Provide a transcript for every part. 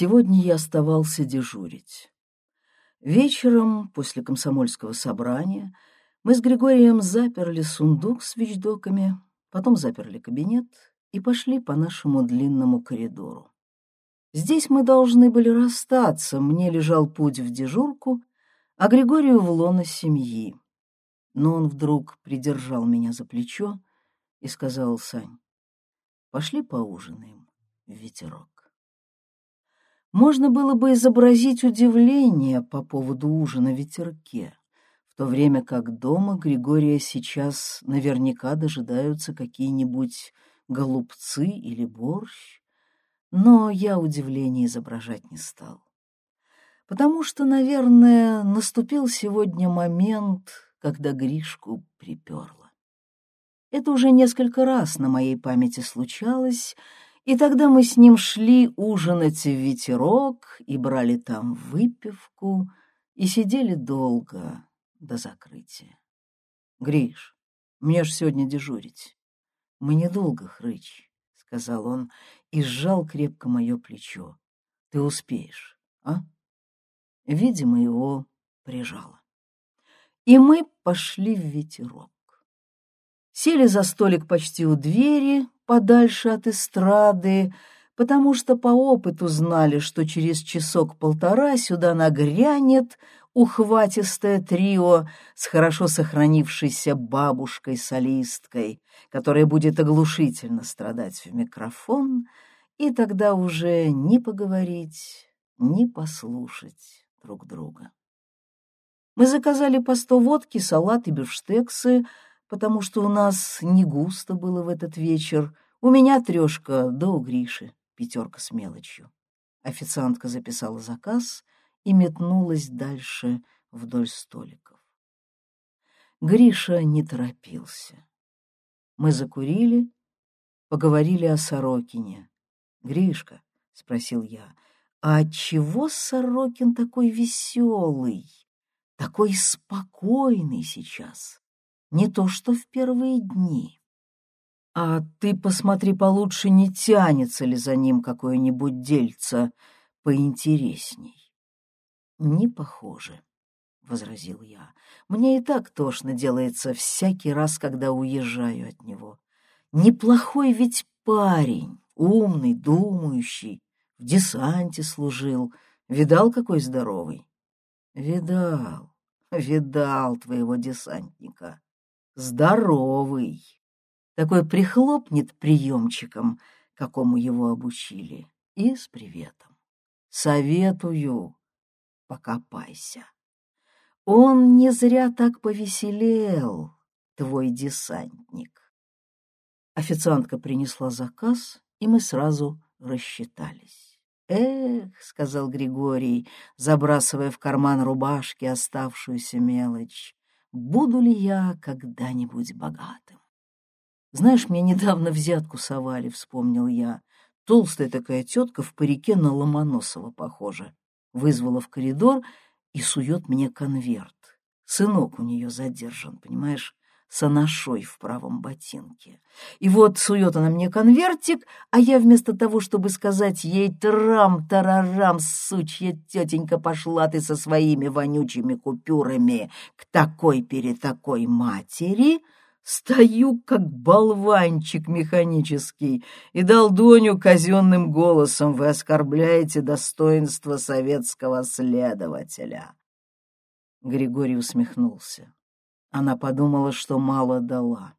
Сегодня я оставался дежурить. Вечером, после комсомольского собрания, мы с Григорием заперли сундук с вещдоками, потом заперли кабинет и пошли по нашему длинному коридору. Здесь мы должны были расстаться, мне лежал путь в дежурку, а Григорию в лоно семьи. Но он вдруг придержал меня за плечо и сказал, «Сань, пошли поужинаем в ветерок». Можно было бы изобразить удивление по поводу ужина в ветерке, в то время как дома Григория сейчас наверняка дожидаются какие-нибудь голубцы или борщ, но я удивление изображать не стал. Потому что, наверное, наступил сегодня момент, когда Гришку приперло. Это уже несколько раз на моей памяти случалось, и тогда мы с ним шли ужинать в ветерок и брали там выпивку и сидели долго до закрытия. «Гриш, мне ж сегодня дежурить. Мы недолго, хрыч», — сказал он и сжал крепко мое плечо. «Ты успеешь, а?» Видимо, его прижало. И мы пошли в ветерок. Сели за столик почти у двери, подальше от эстрады, потому что по опыту знали, что через часок-полтора сюда нагрянет ухватистое трио с хорошо сохранившейся бабушкой-солисткой, которая будет оглушительно страдать в микрофон, и тогда уже не поговорить, не послушать друг друга. Мы заказали по сто водки, салат и бифштексы, потому что у нас не густо было в этот вечер. У меня трешка, да у Гриши пятерка с мелочью. Официантка записала заказ и метнулась дальше вдоль столиков. Гриша не торопился. Мы закурили, поговорили о Сорокине. «Гришка», — спросил я, — «а отчего Сорокин такой веселый, такой спокойный сейчас?» Не то что в первые дни. А ты посмотри получше, не тянется ли за ним какое-нибудь дельце поинтересней. Не похоже, — возразил я. Мне и так тошно делается всякий раз, когда уезжаю от него. Неплохой ведь парень, умный, думающий, в десанте служил. Видал, какой здоровый? Видал, видал твоего десантника здоровый. Такой прихлопнет приемчиком, какому его обучили, и с приветом. Советую, покопайся. Он не зря так повеселел, твой десантник. Официантка принесла заказ, и мы сразу рассчитались. «Эх», — сказал Григорий, забрасывая в карман рубашки оставшуюся мелочь, буду ли я когда-нибудь богатым. Знаешь, мне недавно взятку совали, вспомнил я. Толстая такая тетка в парике на Ломоносова похожа. Вызвала в коридор и сует мне конверт. Сынок у нее задержан, понимаешь? С в правом ботинке. И вот сует она мне конвертик, а я вместо того, чтобы сказать ей «трам-тарарам, сучья тетенька, пошла ты со своими вонючими купюрами к такой перед такой матери», Стою, как болванчик механический, и долдоню казенным голосом вы оскорбляете достоинство советского следователя. Григорий усмехнулся. Она подумала, что мало дала.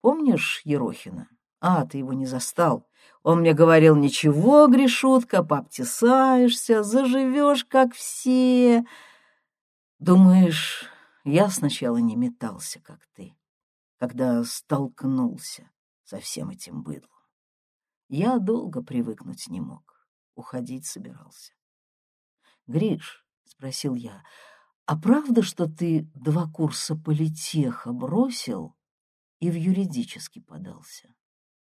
Помнишь Ерохина? А, ты его не застал. Он мне говорил, ничего, Гришутка, пообтесаешься, заживешь, как все. Думаешь, я сначала не метался, как ты, когда столкнулся со всем этим быдлом. Я долго привыкнуть не мог, уходить собирался. — Гриш, — спросил я, а правда, что ты два курса политеха бросил и в юридический подался?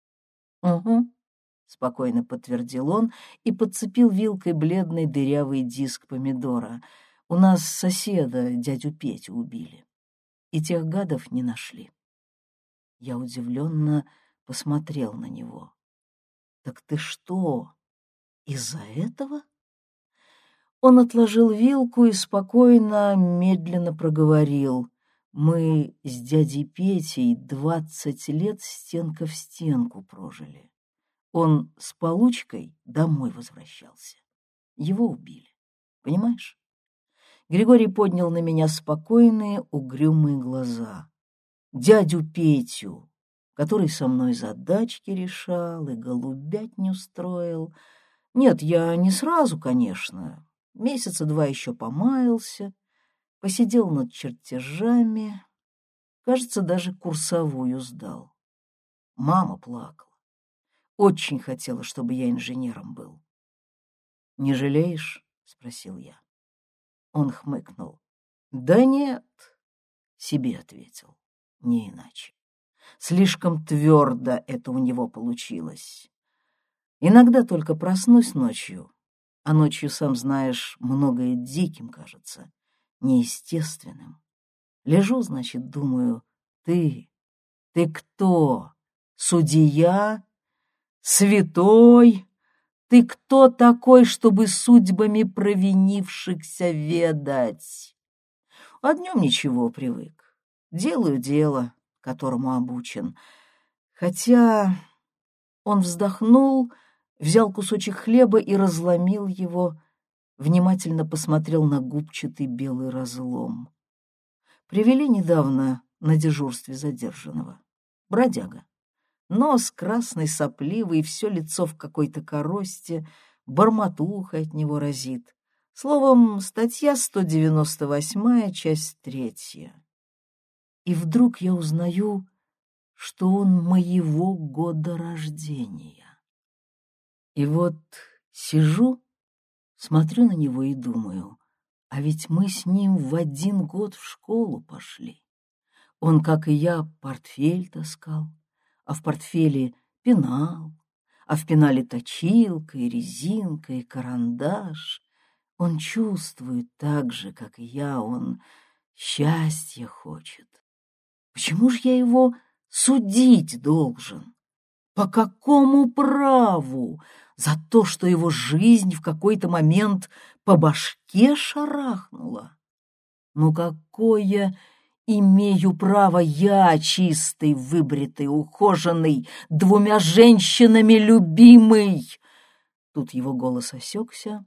— Угу, — спокойно подтвердил он и подцепил вилкой бледный дырявый диск помидора. У нас соседа, дядю Петю, убили. И тех гадов не нашли. Я удивленно посмотрел на него. — Так ты что, из-за этого Он отложил вилку и спокойно, медленно проговорил. Мы с дядей Петей двадцать лет стенка в стенку прожили. Он с получкой домой возвращался. Его убили. Понимаешь? Григорий поднял на меня спокойные, угрюмые глаза. Дядю Петю, который со мной задачки решал и голубять не устроил. Нет, я не сразу, конечно. Месяца два еще помаялся, посидел над чертежами, кажется, даже курсовую сдал. Мама плакала. Очень хотела, чтобы я инженером был. «Не жалеешь?» — спросил я. Он хмыкнул. «Да нет», — себе ответил, не иначе. Слишком твердо это у него получилось. Иногда только проснусь ночью, а ночью, сам знаешь, многое диким кажется неестественным. Лежу, значит, думаю, ты, ты кто? Судья? Святой? Ты кто такой, чтобы судьбами провинившихся ведать? А днем ничего привык. Делаю дело, которому обучен. Хотя он вздохнул, взял кусочек хлеба и разломил его, внимательно посмотрел на губчатый белый разлом. Привели недавно на дежурстве задержанного. Бродяга. Нос красный, сопливый, все лицо в какой-то коросте, бормотуха от него разит. Словом, статья 198, часть третья. И вдруг я узнаю, что он моего года рождения. И вот сижу Смотрю на него и думаю, а ведь мы с ним в один год в школу пошли. Он, как и я, портфель таскал, а в портфеле пенал, а в пенале точилка и резинка и карандаш. Он чувствует так же, как и я, он счастье хочет. Почему ж я его судить должен? По какому праву? За то, что его жизнь в какой-то момент по башке шарахнула? Ну какое имею право я, чистый, выбритый, ухоженный, двумя женщинами любимый? Тут его голос осекся,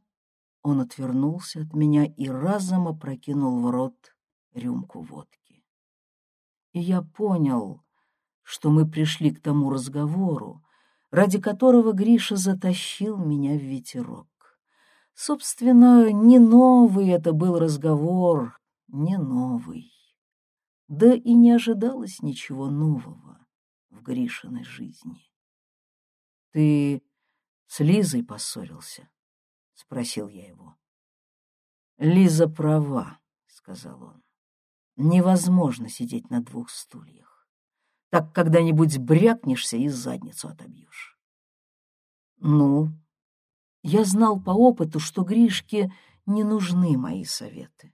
он отвернулся от меня и разом опрокинул в рот рюмку водки. И я понял, что мы пришли к тому разговору, ради которого Гриша затащил меня в ветерок. Собственно, не новый это был разговор, не новый. Да и не ожидалось ничего нового в Гришиной жизни. — Ты с Лизой поссорился? — спросил я его. — Лиза права, — сказал он. Невозможно сидеть на двух стульях так когда-нибудь брякнешься и задницу отобьешь. Ну, я знал по опыту, что Гришке не нужны мои советы.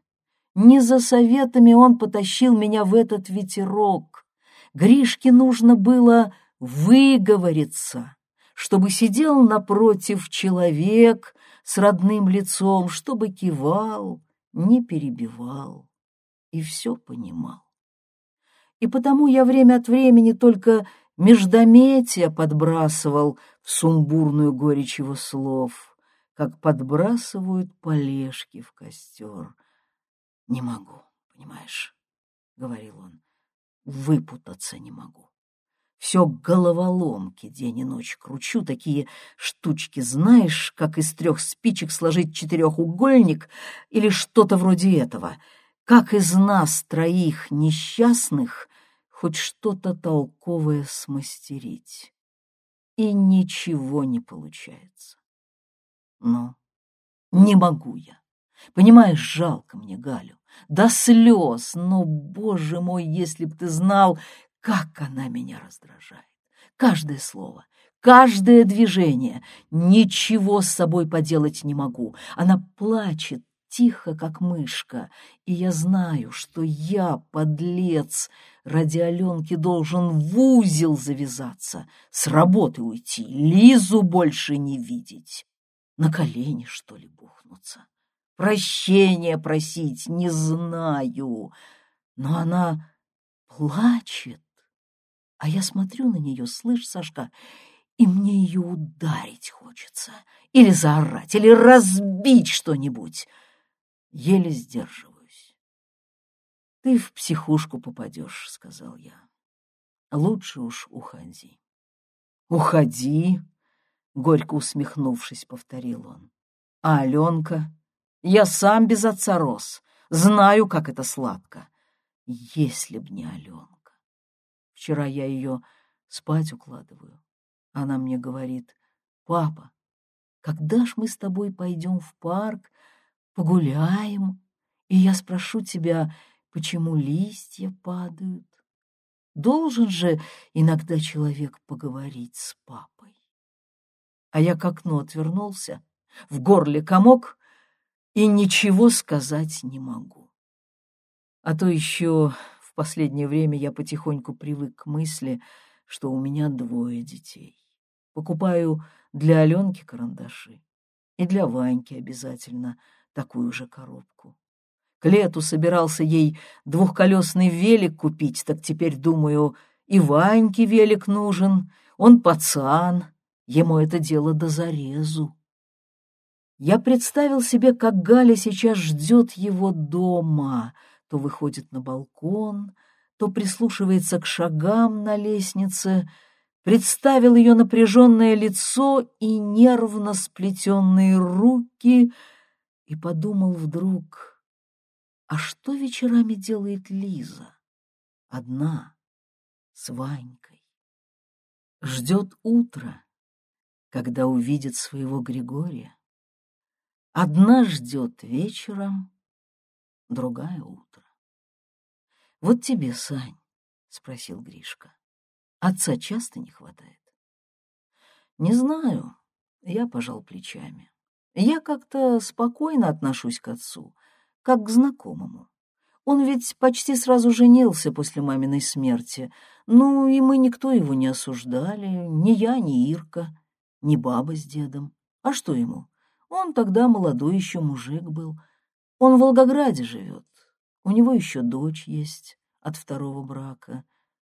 Не за советами он потащил меня в этот ветерок. Гришке нужно было выговориться, чтобы сидел напротив человек с родным лицом, чтобы кивал, не перебивал и все понимал и потому я время от времени только междометия подбрасывал в сумбурную горечь его слов, как подбрасывают полежки в костер. «Не могу, понимаешь?» — говорил он. «Выпутаться не могу. Все головоломки день и ночь кручу, такие штучки, знаешь, как из трех спичек сложить четырехугольник или что-то вроде этого. Как из нас троих несчастных хоть что-то толковое смастерить. И ничего не получается. Но не могу я. Понимаешь, жалко мне Галю. До слез, но, боже мой, если б ты знал, как она меня раздражает. Каждое слово, каждое движение. Ничего с собой поделать не могу. Она плачет тихо, как мышка, и я знаю, что я, подлец, ради Аленки должен в узел завязаться, с работы уйти, Лизу больше не видеть. На колени, что ли, бухнуться. прощения просить, не знаю. Но она плачет, а я смотрю на нее, слышь, Сашка, и мне ее ударить хочется, или заорать, или разбить что-нибудь. Еле сдерживаюсь. «Ты в психушку попадешь», — сказал я. «Лучше уж уходи». «Уходи», — горько усмехнувшись, повторил он. «А Аленка? Я сам без отца рос, знаю, как это сладко. Если б не Аленка. Вчера я ее спать укладываю. Она мне говорит, «Папа, когда ж мы с тобой пойдем в парк, погуляем, и я спрошу тебя, почему листья падают?» Должен же иногда человек поговорить с папой. А я к окну отвернулся, в горле комок, и ничего сказать не могу. А то еще в последнее время я потихоньку привык к мысли, что у меня двое детей. Покупаю для Аленки карандаши и для Ваньки обязательно такую же коробку. К лету собирался ей двухколесный велик купить, так теперь думаю, и Ваньке велик нужен, он пацан, ему это дело до зарезу. Я представил себе, как Галя сейчас ждет его дома, то выходит на балкон, то прислушивается к шагам на лестнице, представил ее напряженное лицо и нервно сплетенные руки и подумал вдруг — а что вечерами делает Лиза? Одна, с Ванькой. Ждет утра, когда увидит своего Григория. Одна ждет вечером, другая утро. — Вот тебе, Сань, — спросил Гришка, — отца часто не хватает? — Не знаю, — я пожал плечами. Я как-то спокойно отношусь к отцу, как к знакомому. Он ведь почти сразу женился после маминой смерти. Ну, и мы никто его не осуждали, ни я, ни Ирка, ни баба с дедом. А что ему? Он тогда молодой еще мужик был. Он в Волгограде живет. У него еще дочь есть от второго брака.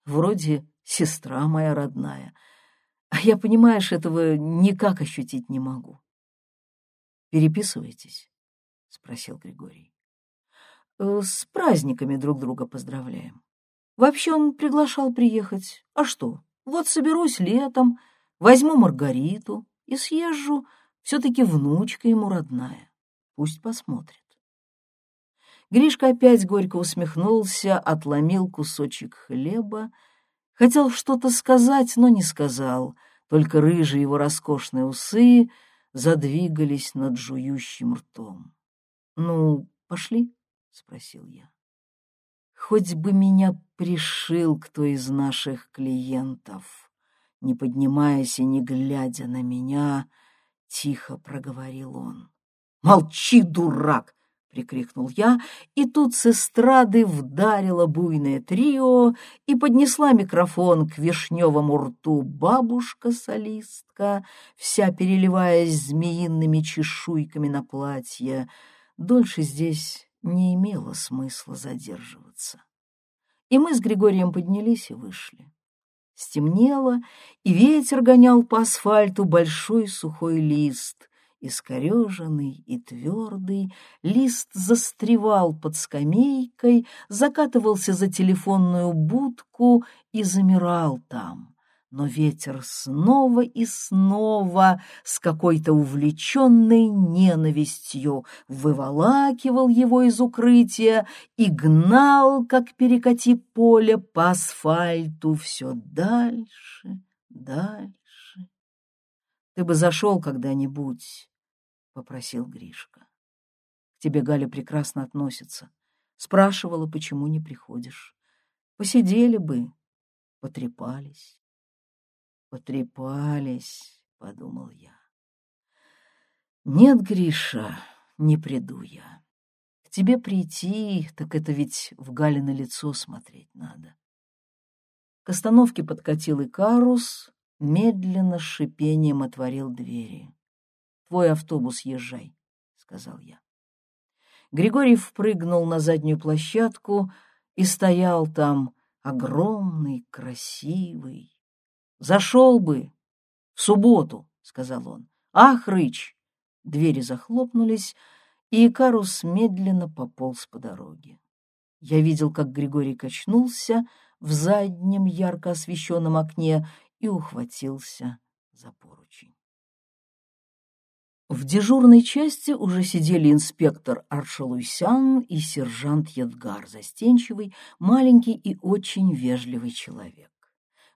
Вроде сестра моя родная. А я, понимаешь, этого никак ощутить не могу. «Переписываетесь?» — спросил Григорий. Э, с праздниками друг друга поздравляем. Вообще он приглашал приехать. А что? Вот соберусь летом, возьму Маргариту и съезжу. Все-таки внучка ему родная. Пусть посмотрит. Гришка опять горько усмехнулся, отломил кусочек хлеба. Хотел что-то сказать, но не сказал. Только рыжие его роскошные усы задвигались над жующим ртом. — Ну, пошли. — спросил я. «Хоть бы меня пришил кто из наших клиентов», не поднимаясь и не глядя на меня, тихо проговорил он. «Молчи, дурак!» — прикрикнул я, и тут с эстрады вдарила буйное трио и поднесла микрофон к вишневому рту бабушка-солистка, вся переливаясь змеиными чешуйками на платье. Дольше здесь не имело смысла задерживаться. И мы с Григорием поднялись и вышли. Стемнело, и ветер гонял по асфальту большой сухой лист, искореженный и твердый, лист застревал под скамейкой, закатывался за телефонную будку и замирал там но ветер снова и снова с какой-то увлеченной ненавистью выволакивал его из укрытия и гнал, как перекати поле, по асфальту все дальше, дальше. — Ты бы зашел когда-нибудь, — попросил Гришка. — К тебе Галя прекрасно относится. Спрашивала, почему не приходишь. Посидели бы, потрепались. Потрепались, — подумал я. Нет, Гриша, не приду я. К тебе прийти, так это ведь в Галино лицо смотреть надо. К остановке подкатил Икарус, медленно с шипением отворил двери. — Твой автобус езжай, — сказал я. Григорий впрыгнул на заднюю площадку и стоял там, огромный, красивый. «Зашел бы в субботу», — сказал он. «Ах, Рыч!» Двери захлопнулись, и Икарус медленно пополз по дороге. Я видел, как Григорий качнулся в заднем ярко освещенном окне и ухватился за поручень. В дежурной части уже сидели инспектор Аршалуйсян и сержант Едгар, застенчивый, маленький и очень вежливый человек.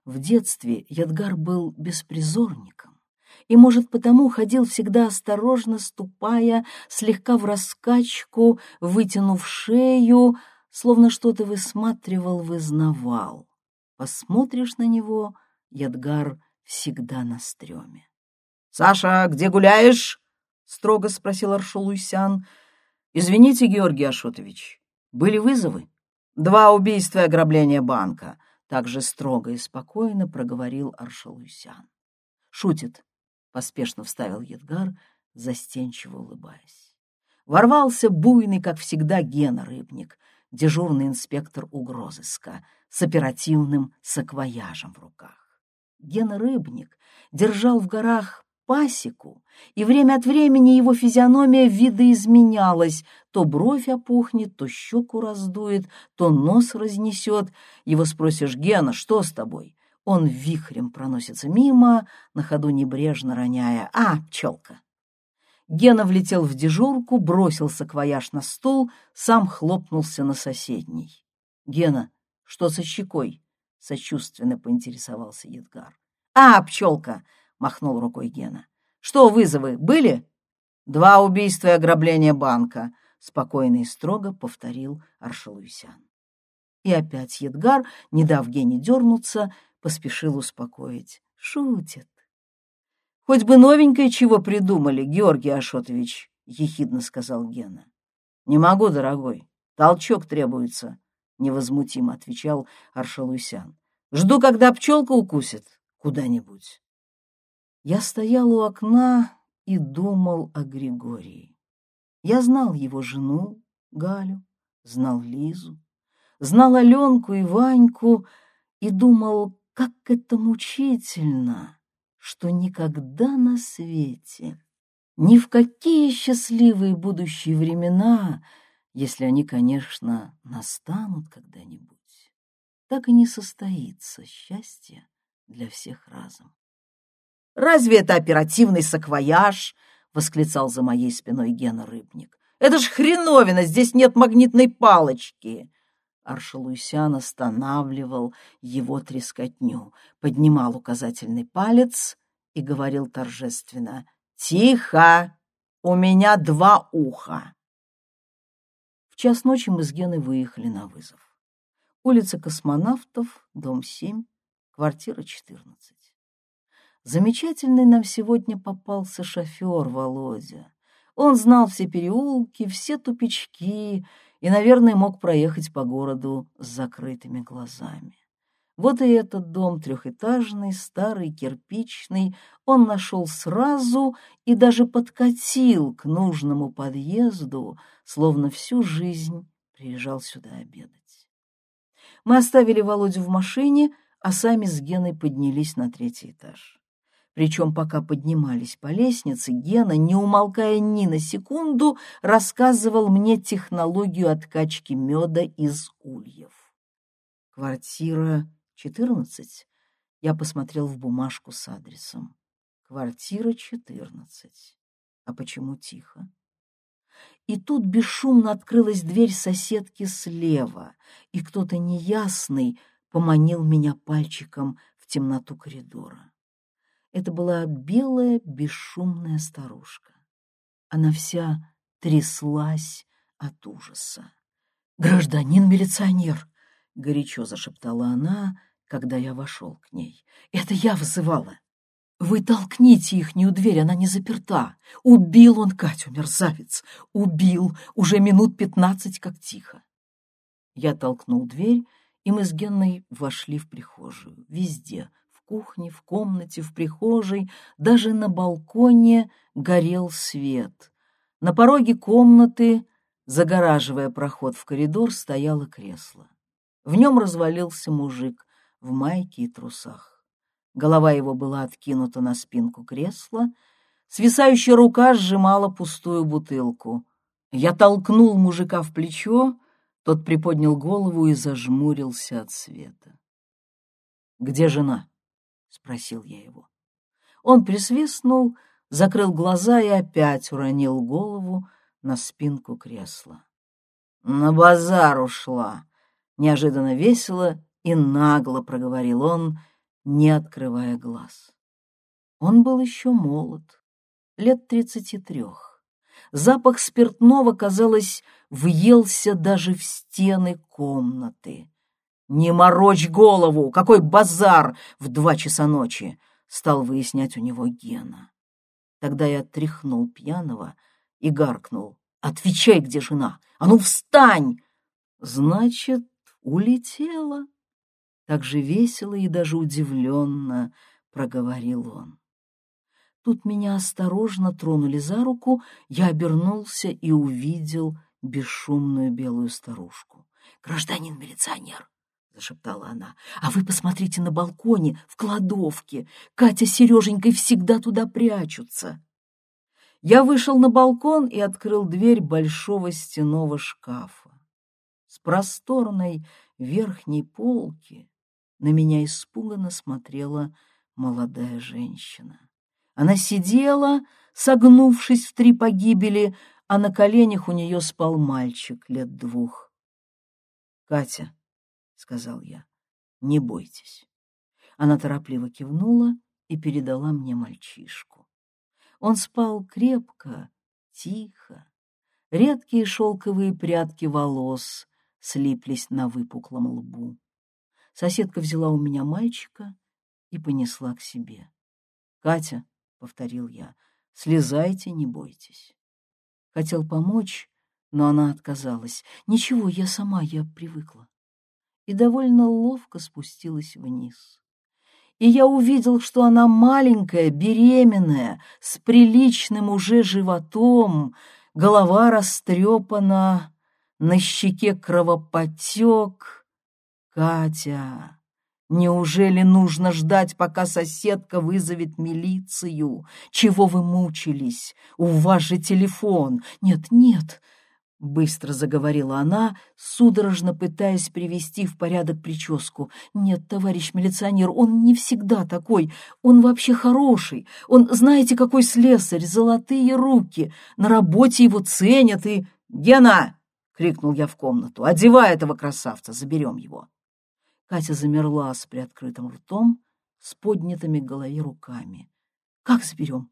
В детстве Едгар был беспризорником и, может, потому ходил всегда осторожно, ступая, слегка в раскачку, вытянув шею, словно что-то высматривал, вызнавал. Посмотришь на него, Едгар всегда на стреме. — Саша, где гуляешь? — строго спросил Аршулуйсян. — Извините, Георгий Ашотович, были вызовы? Два убийства и ограбление банка. Также строго и спокойно проговорил Аршалуйсян. Шутит, поспешно вставил Едгар, застенчиво улыбаясь. Ворвался буйный, как всегда, Гена Рыбник, дежурный инспектор угрозыска, с оперативным саквояжем в руках. Гена Рыбник держал в горах пасеку, и время от времени его физиономия видоизменялась, то бровь опухнет, то щеку раздует, то нос разнесет. Его спросишь, Гена, что с тобой? Он вихрем проносится мимо, на ходу небрежно роняя «А, пчелка!». Гена влетел в дежурку, бросил саквояж на стол, сам хлопнулся на соседний. «Гена, что со щекой?» — сочувственно поинтересовался Едгар. «А, пчелка!» — махнул рукой Гена. «Что вызовы, были?» «Два убийства и ограбление банка», — спокойно и строго повторил Аршалуйсян. И опять Едгар, не дав Гене дернуться, поспешил успокоить. «Шутит». «Хоть бы новенькое чего придумали, Георгий Ашотович», — ехидно сказал Гена. «Не могу, дорогой, толчок требуется», — невозмутимо отвечал Аршалуйсян. «Жду, когда пчелка укусит куда-нибудь». Я стоял у окна и думал о Григории. Я знал его жену, Галю, знал Лизу, знал Аленку и Ваньку и думал, как это мучительно, что никогда на свете, ни в какие счастливые будущие времена, если они, конечно, настанут когда-нибудь, так и не состоится счастье для всех разом. Разве это оперативный саквояж? — восклицал за моей спиной Гена Рыбник. — Это ж хреновина, здесь нет магнитной палочки. Аршалуйсян останавливал его трескотню, поднимал указательный палец и говорил торжественно «Тихо! У меня два уха!» В час ночи мы с Геной выехали на вызов. Улица Космонавтов, дом 7, квартира 14. Замечательный нам сегодня попался шофер Володя. Он знал все переулки, все тупички и, наверное, мог проехать по городу с закрытыми глазами. Вот и этот дом трехэтажный, старый, кирпичный, он нашел сразу и даже подкатил к нужному подъезду, словно всю жизнь приезжал сюда обедать. Мы оставили Володю в машине, а сами с Геной поднялись на третий этаж. Причем, пока поднимались по лестнице, Гена, не умолкая ни на секунду, рассказывал мне технологию откачки меда из ульев. «Квартира 14?» Я посмотрел в бумажку с адресом. «Квартира 14. А почему тихо?» И тут бесшумно открылась дверь соседки слева, и кто-то неясный поманил меня пальчиком в темноту коридора. Это была белая, бесшумная старушка. Она вся тряслась от ужаса. «Гражданин милиционер!» — горячо зашептала она, когда я вошел к ней. «Это я вызывала. Вы толкните ихнюю дверь, она не заперта. Убил он Катю, мерзавец. Убил. Уже минут пятнадцать, как тихо». Я толкнул дверь, и мы с Генной вошли в прихожую. Везде кухне, в комнате, в прихожей, даже на балконе горел свет. На пороге комнаты Загораживая проход в коридор, стояло кресло. В нем развалился мужик в майке и трусах. Голова его была откинута на спинку кресла, свисающая рука сжимала пустую бутылку. Я толкнул мужика в плечо, тот приподнял голову и зажмурился от света. «Где жена?» — спросил я его. Он присвистнул, закрыл глаза и опять уронил голову на спинку кресла. «На базар ушла!» — неожиданно весело и нагло проговорил он, не открывая глаз. Он был еще молод, лет тридцати трех. Запах спиртного, казалось, въелся даже в стены комнаты. «Не морочь голову! Какой базар в два часа ночи!» — стал выяснять у него Гена. Тогда я тряхнул пьяного и гаркнул. «Отвечай, где жена! А ну, встань!» «Значит, улетела!» Так же весело и даже удивленно проговорил он. Тут меня осторожно тронули за руку, я обернулся и увидел бесшумную белую старушку. «Гражданин милиционер!» — зашептала она. «А вы посмотрите на балконе, в кладовке. Катя с Сереженькой всегда туда прячутся». Я вышел на балкон и открыл дверь большого стенового шкафа. С просторной верхней полки на меня испуганно смотрела молодая женщина. Она сидела, согнувшись в три погибели, а на коленях у нее спал мальчик лет двух. «Катя», — сказал я, — «не бойтесь». Она торопливо кивнула и передала мне мальчишку. Он спал крепко, тихо. Редкие шелковые прядки волос слиплись на выпуклом лбу. Соседка взяла у меня мальчика и понесла к себе. «Катя», — повторил я, — «слезайте, не бойтесь». Хотел помочь, но она отказалась. «Ничего, я сама, я привыкла». И довольно ловко спустилась вниз. И я увидел, что она маленькая, беременная, с приличным уже животом, голова растрепана, на щеке кровопотек, Катя, неужели нужно ждать, пока соседка вызовет милицию? Чего вы мучились? У вас же телефон. Нет, нет, — быстро заговорила она, судорожно пытаясь привести в порядок прическу. «Нет, товарищ милиционер, он не всегда такой. Он вообще хороший. Он, знаете, какой слесарь, золотые руки. На работе его ценят и...» «Гена!» — крикнул я в комнату. «Одевай этого красавца, заберем его». Катя замерла с приоткрытым ртом, с поднятыми к голове руками. «Как заберем?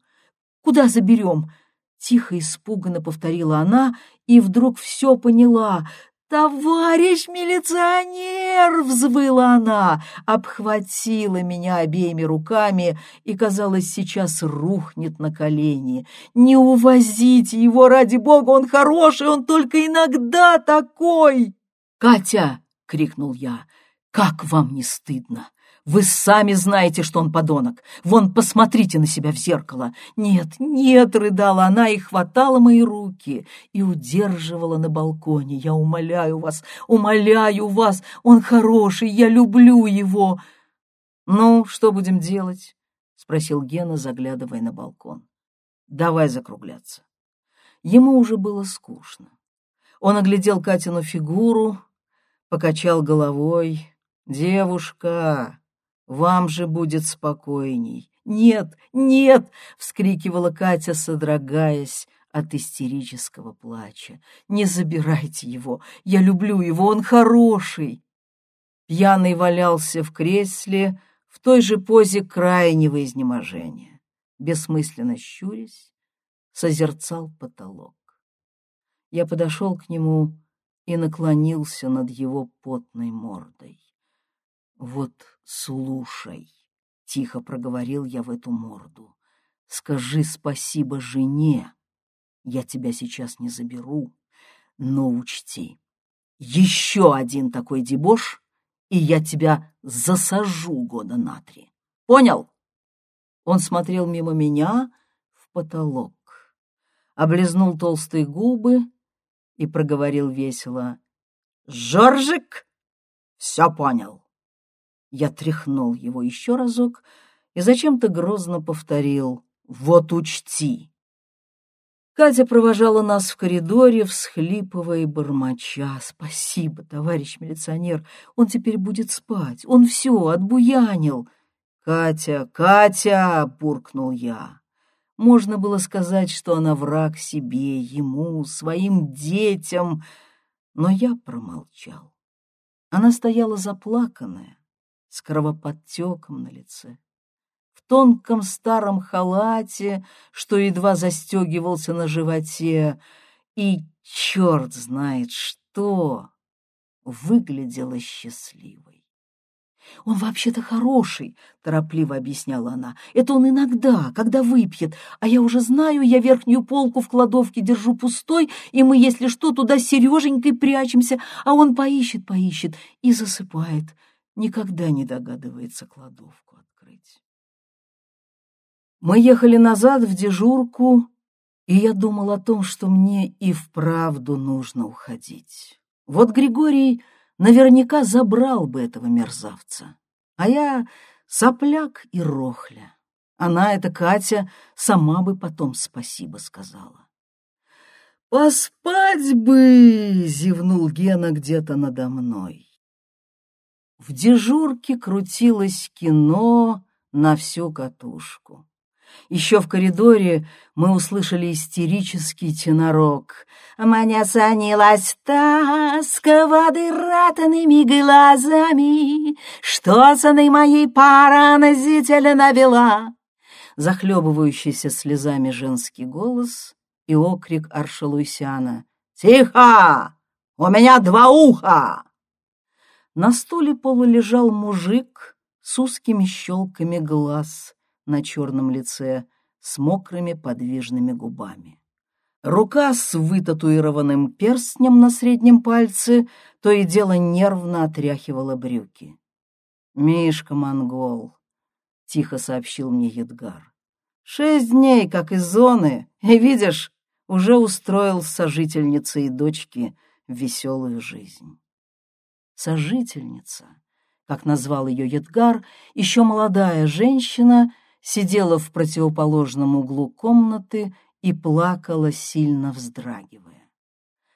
Куда заберем?» Тихо, испуганно повторила она и вдруг все поняла. «Товарищ милиционер!» — взвыла она, обхватила меня обеими руками и, казалось, сейчас рухнет на колени. «Не увозите его, ради бога, он хороший, он только иногда такой!» «Катя!» — крикнул я. Как вам не стыдно? Вы сами знаете, что он подонок. Вон, посмотрите на себя в зеркало. Нет, нет, рыдала она и хватала мои руки и удерживала на балконе. Я умоляю вас, умоляю вас, он хороший, я люблю его. Ну, что будем делать? Спросил Гена, заглядывая на балкон. Давай закругляться. Ему уже было скучно. Он оглядел Катину фигуру, покачал головой, «Девушка, вам же будет спокойней». «Нет, нет!» — вскрикивала Катя, содрогаясь от истерического плача. «Не забирайте его! Я люблю его, он хороший!» Пьяный валялся в кресле в той же позе крайнего изнеможения. Бессмысленно щурясь, созерцал потолок. Я подошел к нему и наклонился над его потной мордой. «Вот слушай», — тихо проговорил я в эту морду, — «скажи спасибо жене. Я тебя сейчас не заберу, но учти, еще один такой дебош, и я тебя засажу года на три. Понял?» Он смотрел мимо меня в потолок, облизнул толстые губы и проговорил весело. «Жоржик все понял». Я тряхнул его еще разок и зачем-то грозно повторил «Вот учти». Катя провожала нас в коридоре, всхлипывая и бормоча. «Спасибо, товарищ милиционер, он теперь будет спать, он все отбуянил». «Катя, Катя!» — буркнул я. Можно было сказать, что она враг себе, ему, своим детям, но я промолчал. Она стояла заплаканная, с кровоподтеком на лице тонком старом халате, что едва застегивался на животе, и черт знает что, выглядела счастливой. «Он вообще-то хороший», — торопливо объясняла она. «Это он иногда, когда выпьет. А я уже знаю, я верхнюю полку в кладовке держу пустой, и мы, если что, туда с Сереженькой прячемся, а он поищет, поищет и засыпает. Никогда не догадывается кладовку открыть». Мы ехали назад в дежурку, и я думал о том, что мне и вправду нужно уходить. Вот Григорий наверняка забрал бы этого мерзавца, а я сопляк и рохля. Она, эта Катя, сама бы потом спасибо сказала. «Поспать бы!» — зевнул Гена где-то надо мной. В дежурке крутилось кино на всю катушку. Еще в коридоре мы услышали истерический тенорок. «Маня санилась та с квадратными глазами, что цены моей поразительно навела!» Захлебывающийся слезами женский голос и окрик Аршалуйсяна. «Тихо! У меня два уха!» На стуле полулежал мужик с узкими щелками глаз — на черном лице с мокрыми подвижными губами. Рука с вытатуированным перстнем на среднем пальце то и дело нервно отряхивала брюки. «Мишка монгол», — тихо сообщил мне Едгар. «Шесть дней, как из зоны, и, видишь, уже устроил сожительнице и дочке веселую жизнь». Сожительница, как назвал ее Едгар, еще молодая женщина — сидела в противоположном углу комнаты и плакала, сильно вздрагивая.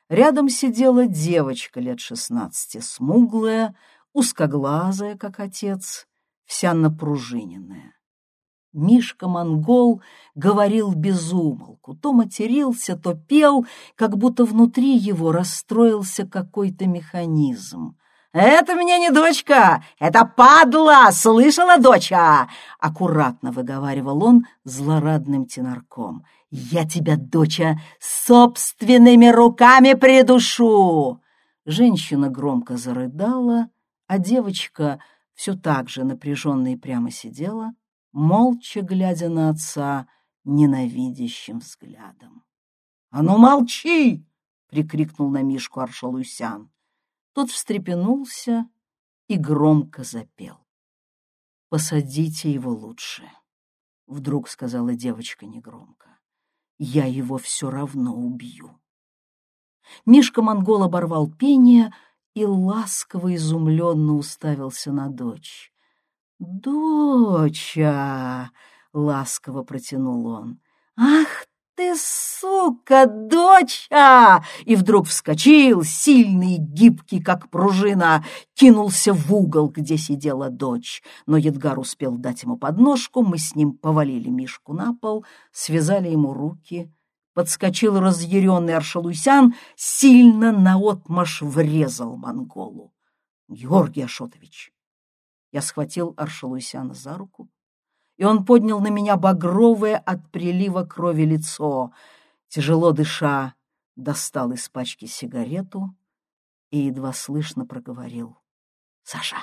Рядом сидела девочка лет шестнадцати, смуглая, узкоглазая, как отец, вся напружиненная. Мишка-монгол говорил без умолку, то матерился, то пел, как будто внутри его расстроился какой-то механизм. «Это мне не дочка, это падла! Слышала, доча?» Аккуратно выговаривал он злорадным тенорком. «Я тебя, доча, собственными руками придушу!» Женщина громко зарыдала, а девочка все так же напряженно и прямо сидела, молча глядя на отца ненавидящим взглядом. «А ну молчи!» — прикрикнул на Мишку Аршалуйсян. Тот встрепенулся и громко запел. «Посадите его лучше», — вдруг сказала девочка негромко. «Я его все равно убью». Мишка-монгол оборвал пение и ласково изумленно уставился на дочь. «Доча!» — ласково протянул он. «Ах ты, сука, доча!» И вдруг вскочил, сильный, гибкий, как пружина, кинулся в угол, где сидела дочь. Но Едгар успел дать ему подножку, мы с ним повалили Мишку на пол, связали ему руки. Подскочил разъяренный Аршалуйсян, сильно наотмашь врезал монголу. «Георгий Ашотович!» Я схватил Аршалуйсяна за руку, и он поднял на меня багровое от прилива крови лицо. Тяжело дыша, достал из пачки сигарету и едва слышно проговорил. — Саша,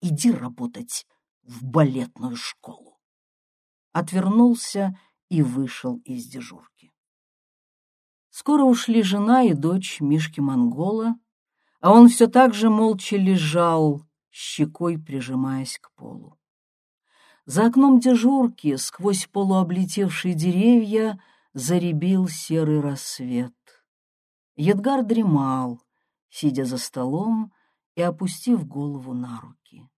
иди работать в балетную школу. Отвернулся и вышел из дежурки. Скоро ушли жена и дочь Мишки-монгола, а он все так же молча лежал, щекой прижимаясь к полу. За окном дежурки, сквозь полуоблетевшие деревья, заребил серый рассвет. Едгар дремал, сидя за столом и опустив голову на руки.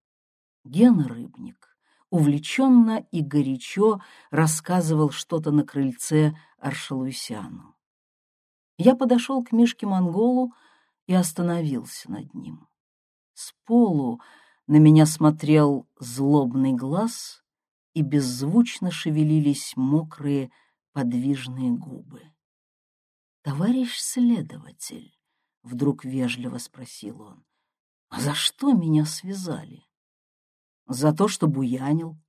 Гена Рыбник увлеченно и горячо рассказывал что-то на крыльце Аршалуйсяну. Я подошел к Мишке-монголу и остановился над ним. С полу на меня смотрел злобный глаз, и беззвучно шевелились мокрые подвижные губы. «Товарищ следователь», — вдруг вежливо спросил он, — «а за что меня связали?» «За то, что буянил».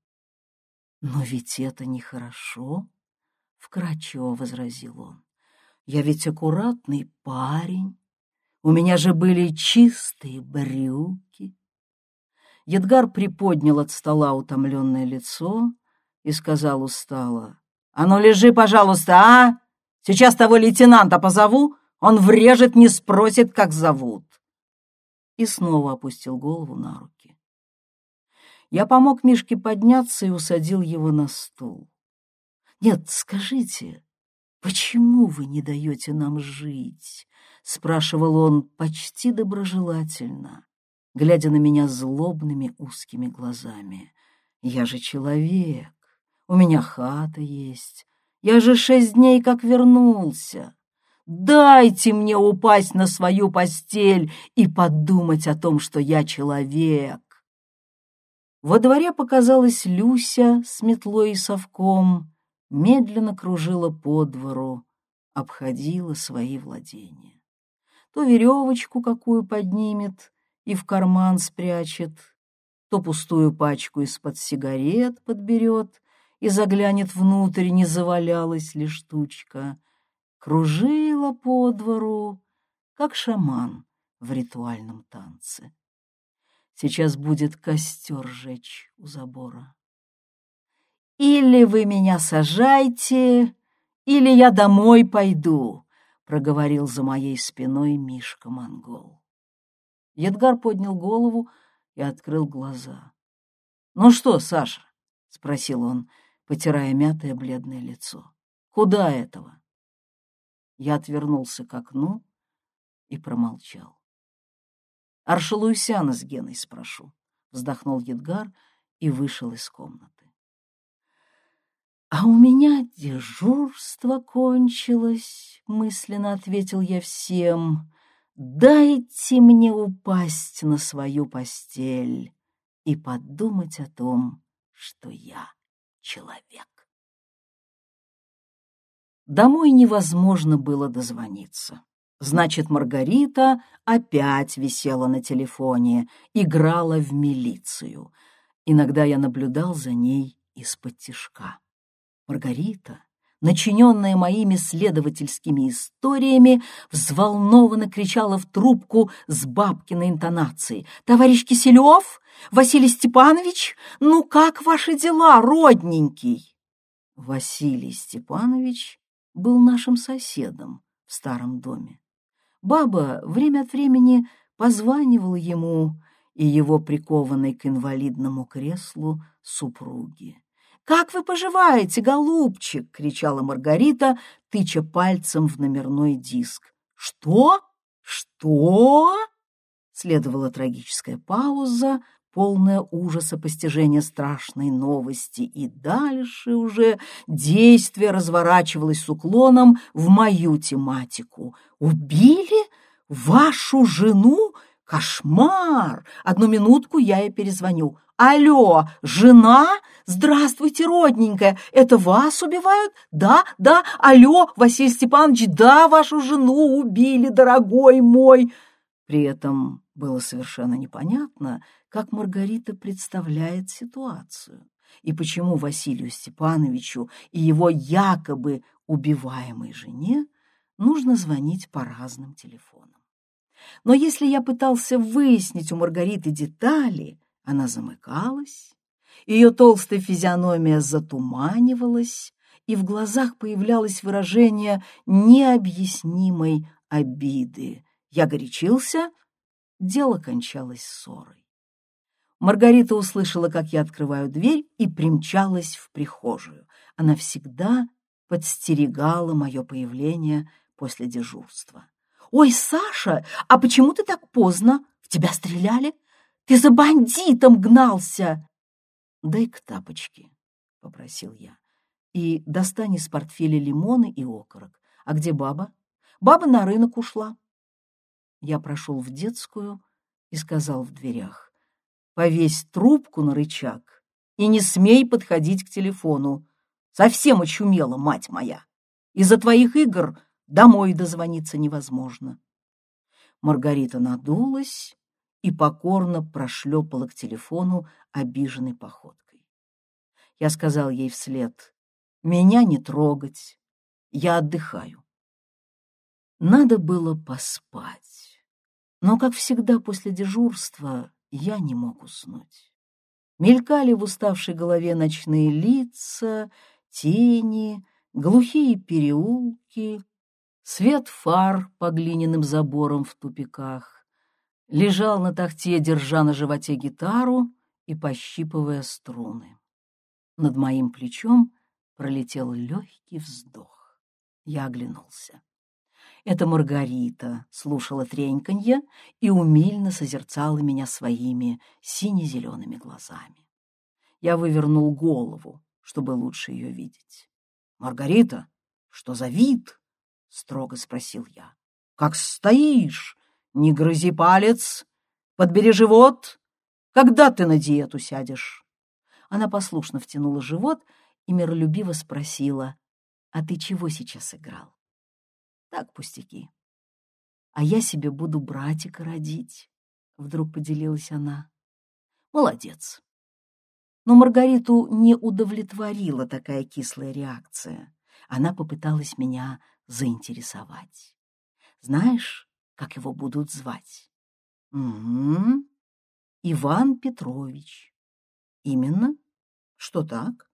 «Но ведь это нехорошо», — вкратчиво возразил он. «Я ведь аккуратный парень, у меня же были чистые брюки». Едгар приподнял от стола утомленное лицо и сказал устало, «А ну лежи, пожалуйста, а!» Сейчас того лейтенанта позову, он врежет, не спросит, как зовут. И снова опустил голову на руки. Я помог Мишке подняться и усадил его на стул. «Нет, скажите, почему вы не даете нам жить?» — спрашивал он почти доброжелательно, глядя на меня злобными узкими глазами. «Я же человек, у меня хата есть, я же шесть дней как вернулся. Дайте мне упасть на свою постель и подумать о том, что я человек. Во дворе показалась Люся с метлой и совком, медленно кружила по двору, обходила свои владения. То веревочку какую поднимет и в карман спрячет, то пустую пачку из-под сигарет подберет и заглянет внутрь, не завалялась ли штучка. Кружила по двору, как шаман в ритуальном танце. Сейчас будет костер жечь у забора. «Или вы меня сажайте, или я домой пойду», — проговорил за моей спиной Мишка-монгол. Едгар поднял голову и открыл глаза. «Ну что, Саша?» — спросил он потирая мятое бледное лицо. «Куда этого?» Я отвернулся к окну и промолчал. «Аршалуйсяна с Геной спрошу», — вздохнул Едгар и вышел из комнаты. «А у меня дежурство кончилось», — мысленно ответил я всем. «Дайте мне упасть на свою постель и подумать о том, что я человек. Домой невозможно было дозвониться. Значит, Маргарита опять висела на телефоне, играла в милицию. Иногда я наблюдал за ней из-под тишка. Маргарита, начиненная моими следовательскими историями, взволнованно кричала в трубку с бабкиной интонацией. «Товарищ Киселев? Василий Степанович? Ну как ваши дела, родненький?» Василий Степанович был нашим соседом в старом доме. Баба время от времени позванивала ему и его прикованной к инвалидному креслу супруги. «Как вы поживаете, голубчик?» — кричала Маргарита, тыча пальцем в номерной диск. «Что? Что?» Следовала трагическая пауза, полная ужаса постижения страшной новости, и дальше уже действие разворачивалось с уклоном в мою тематику. «Убили вашу жену? Кошмар! Одну минутку я ей перезвоню. Алло, жена? Здравствуйте, родненькая, это вас убивают? Да, да, алло, Василий Степанович, да, вашу жену убили, дорогой мой!» При этом было совершенно непонятно, как Маргарита представляет ситуацию и почему Василию Степановичу и его якобы убиваемой жене нужно звонить по разным телефонам. Но если я пытался выяснить у Маргариты детали, она замыкалась, ее толстая физиономия затуманивалась, и в глазах появлялось выражение необъяснимой обиды. Я горячился, дело кончалось ссорой. Маргарита услышала, как я открываю дверь, и примчалась в прихожую. Она всегда подстерегала мое появление после дежурства. «Ой, Саша, а почему ты так поздно? В тебя стреляли? Ты за бандитом гнался!» «Дай-ка тапочки», — попросил я, «и достань из портфеля лимоны и окорок. А где баба?» «Баба на рынок ушла». Я прошел в детскую и сказал в дверях, «Повесь трубку на рычаг и не смей подходить к телефону. Совсем очумела, мать моя. Из-за твоих игр домой дозвониться невозможно». Маргарита надулась и покорно прошлепала к телефону обиженной походкой. Я сказал ей вслед, «Меня не трогать, я отдыхаю». Надо было поспать, но, как всегда после дежурства, я не мог уснуть. Мелькали в уставшей голове ночные лица, тени, глухие переулки, свет фар по глиняным заборам в тупиках. Лежал на тахте, держа на животе гитару и пощипывая струны. Над моим плечом пролетел легкий вздох. Я оглянулся. Это Маргарита слушала треньканье и умильно созерцала меня своими сине-зелеными глазами. Я вывернул голову, чтобы лучше ее видеть. — Маргарита, что за вид? — строго спросил я. — Как стоишь? Не грызи палец, подбери живот. Когда ты на диету сядешь? Она послушно втянула живот и миролюбиво спросила, — А ты чего сейчас играл? Так пустяки. А я себе буду братика родить, — вдруг поделилась она. Молодец. Но Маргариту не удовлетворила такая кислая реакция. Она попыталась меня заинтересовать. Знаешь, как его будут звать? Угу. Иван Петрович. Именно? Что так?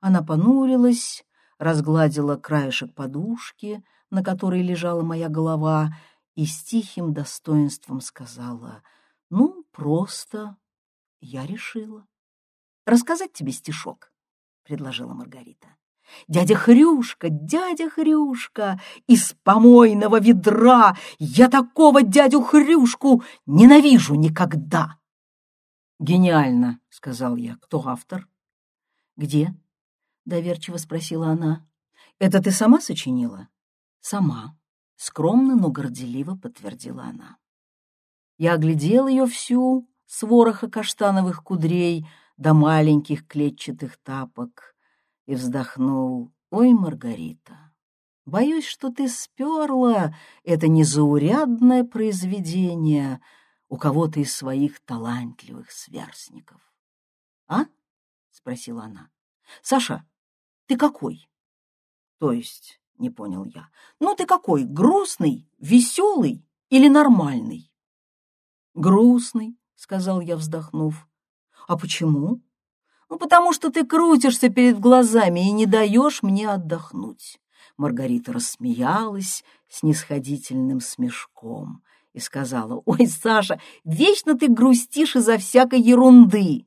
Она понурилась, разгладила краешек подушки, на которой лежала моя голова, и с тихим достоинством сказала, «Ну, просто я решила». «Рассказать тебе стишок?» — предложила Маргарита. «Дядя Хрюшка, дядя Хрюшка, из помойного ведра я такого дядю Хрюшку ненавижу никогда!» «Гениально!» — сказал я. «Кто автор?» «Где?» — доверчиво спросила она. «Это ты сама сочинила?» «Сама», — скромно, но горделиво подтвердила она. Я оглядел ее всю, с вороха каштановых кудрей до маленьких клетчатых тапок, и вздохнул. «Ой, Маргарита, боюсь, что ты сперла это незаурядное произведение у кого-то из своих талантливых сверстников». «А?» — спросила она. «Саша, ты какой?» «То есть не понял я. Ну ты какой, грустный, веселый или нормальный? Грустный, сказал я, вздохнув. А почему? Ну, потому что ты крутишься перед глазами и не даешь мне отдохнуть. Маргарита рассмеялась с нисходительным смешком и сказала, «Ой, Саша, вечно ты грустишь из-за всякой ерунды!»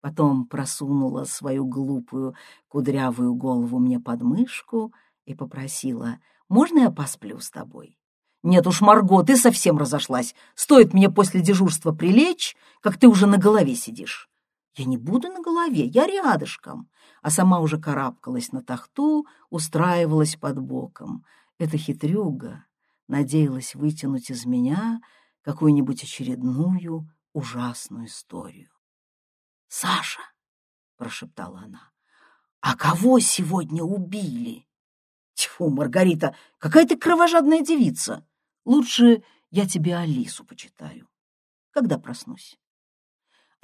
Потом просунула свою глупую кудрявую голову мне под мышку и попросила, «Можно я посплю с тобой?» «Нет уж, Марго, ты совсем разошлась. Стоит мне после дежурства прилечь, как ты уже на голове сидишь». «Я не буду на голове, я рядышком». А сама уже карабкалась на тахту, устраивалась под боком. Эта хитрюга надеялась вытянуть из меня какую-нибудь очередную ужасную историю. «Саша!» — прошептала она. «А кого сегодня убили?» Тьфу, Маргарита, какая ты кровожадная девица. Лучше я тебе Алису почитаю. Когда проснусь?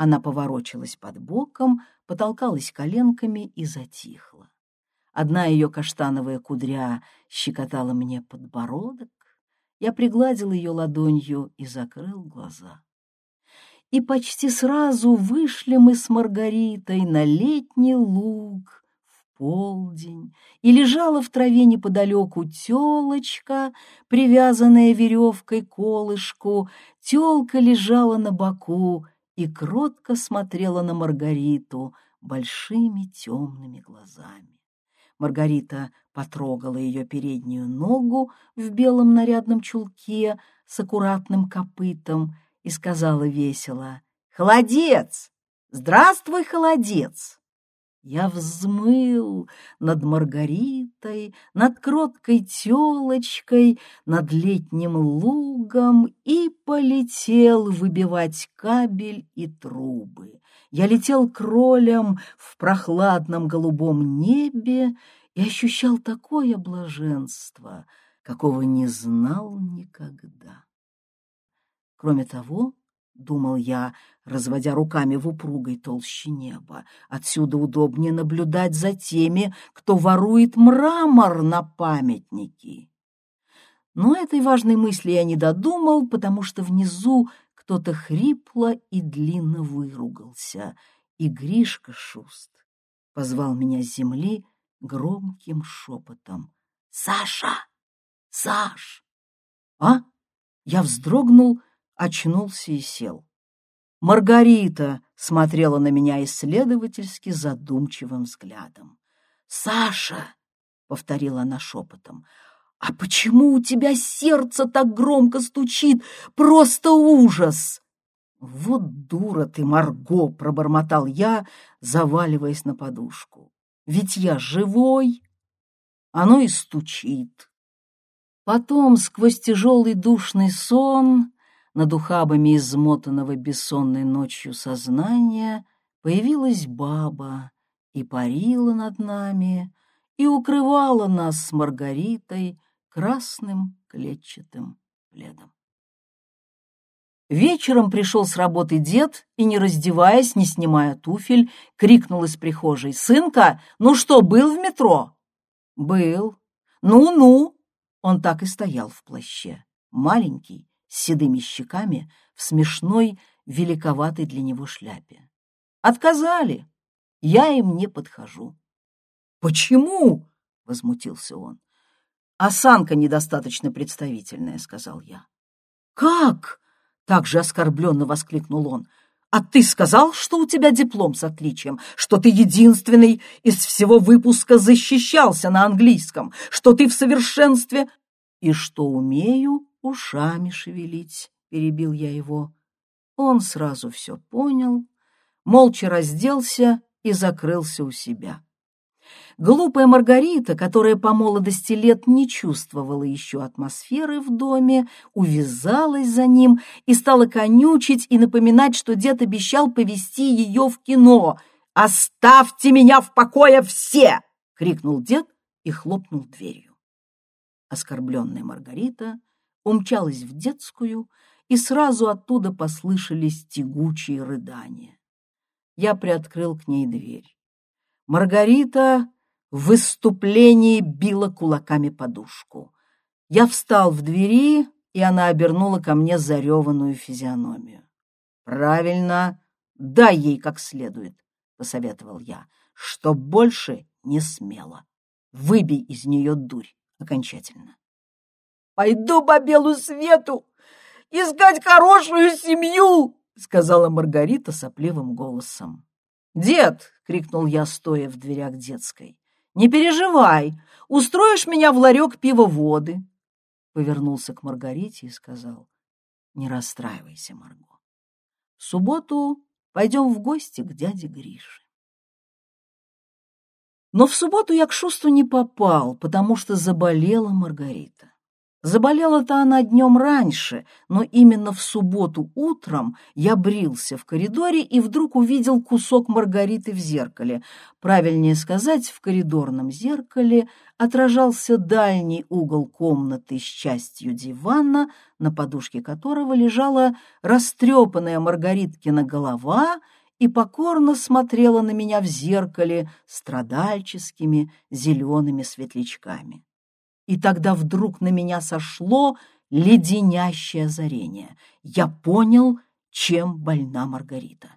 Она поворочилась под боком, потолкалась коленками и затихла. Одна ее каштановая кудря щекотала мне подбородок. Я пригладил ее ладонью и закрыл глаза. И почти сразу вышли мы с Маргаритой на летний луг, полдень, и лежала в траве неподалеку телочка, привязанная веревкой к колышку. Телка лежала на боку и кротко смотрела на Маргариту большими темными глазами. Маргарита потрогала ее переднюю ногу в белом нарядном чулке с аккуратным копытом и сказала весело «Холодец! Здравствуй, холодец!» Я взмыл над Маргаритой, над кроткой телочкой, над летним лугом и полетел выбивать кабель и трубы. Я летел кролем в прохладном голубом небе и ощущал такое блаженство, какого не знал никогда. Кроме того, думал я, разводя руками в упругой толще неба. Отсюда удобнее наблюдать за теми, кто ворует мрамор на памятники. Но этой важной мысли я не додумал, потому что внизу кто-то хрипло и длинно выругался, и Гришка Шуст позвал меня с земли громким шепотом. «Саша! Саш!» «А?» Я вздрогнул очнулся и сел. Маргарита смотрела на меня исследовательски задумчивым взглядом. «Саша!» — повторила она шепотом. «А почему у тебя сердце так громко стучит? Просто ужас!» «Вот дура ты, Марго!» — пробормотал я, заваливаясь на подушку. «Ведь я живой!» Оно и стучит. Потом, сквозь тяжелый душный сон, над ухабами измотанного бессонной ночью сознания появилась баба и парила над нами, и укрывала нас с Маргаритой красным клетчатым пледом. Вечером пришел с работы дед и, не раздеваясь, не снимая туфель, крикнул из прихожей. «Сынка, ну что, был в метро?» «Был. Ну-ну!» Он так и стоял в плаще. Маленький, с седыми щеками в смешной, великоватой для него шляпе. «Отказали! Я им не подхожу». «Почему?» — возмутился он. «Осанка недостаточно представительная», — сказал я. «Как?» — так же оскорбленно воскликнул он. «А ты сказал, что у тебя диплом с отличием, что ты единственный из всего выпуска защищался на английском, что ты в совершенстве и что умею ушами шевелить, — перебил я его. Он сразу все понял, молча разделся и закрылся у себя. Глупая Маргарита, которая по молодости лет не чувствовала еще атмосферы в доме, увязалась за ним и стала конючить и напоминать, что дед обещал повести ее в кино. «Оставьте меня в покое все!» — крикнул дед и хлопнул дверью. Оскорбленная Маргарита умчалась в детскую, и сразу оттуда послышались тягучие рыдания. Я приоткрыл к ней дверь. Маргарита в выступлении била кулаками подушку. Я встал в двери, и она обернула ко мне зареванную физиономию. «Правильно, дай ей как следует», — посоветовал я, — «что больше не смело. Выбей из нее дурь окончательно». Пойду по белу свету искать хорошую семью, сказала Маргарита сопливым голосом. Дед, крикнул я, стоя в дверях детской. Не переживай, устроишь меня в ларек пивоводы. Повернулся к Маргарите и сказал: Не расстраивайся, Марго. В субботу пойдем в гости к дяде Грише. Но в субботу я к Шусту не попал, потому что заболела Маргарита. Заболела-то она днем раньше, но именно в субботу утром я брился в коридоре и вдруг увидел кусок Маргариты в зеркале. Правильнее сказать, в коридорном зеркале отражался дальний угол комнаты с частью дивана, на подушке которого лежала растрепанная Маргариткина голова и покорно смотрела на меня в зеркале страдальческими зелеными светлячками. И тогда вдруг на меня сошло леденящее озарение. Я понял, чем больна Маргарита.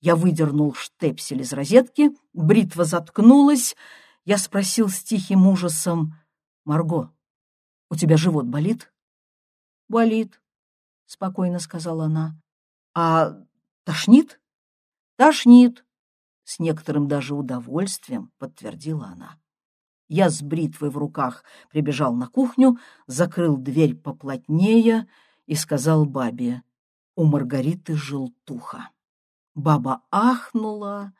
Я выдернул штепсель из розетки, бритва заткнулась. Я спросил с тихим ужасом, «Марго, у тебя живот болит?» «Болит», — спокойно сказала она. «А тошнит?» «Тошнит», — с некоторым даже удовольствием подтвердила она. Я с бритвой в руках прибежал на кухню, закрыл дверь поплотнее и сказал бабе, у Маргариты желтуха. Баба ахнула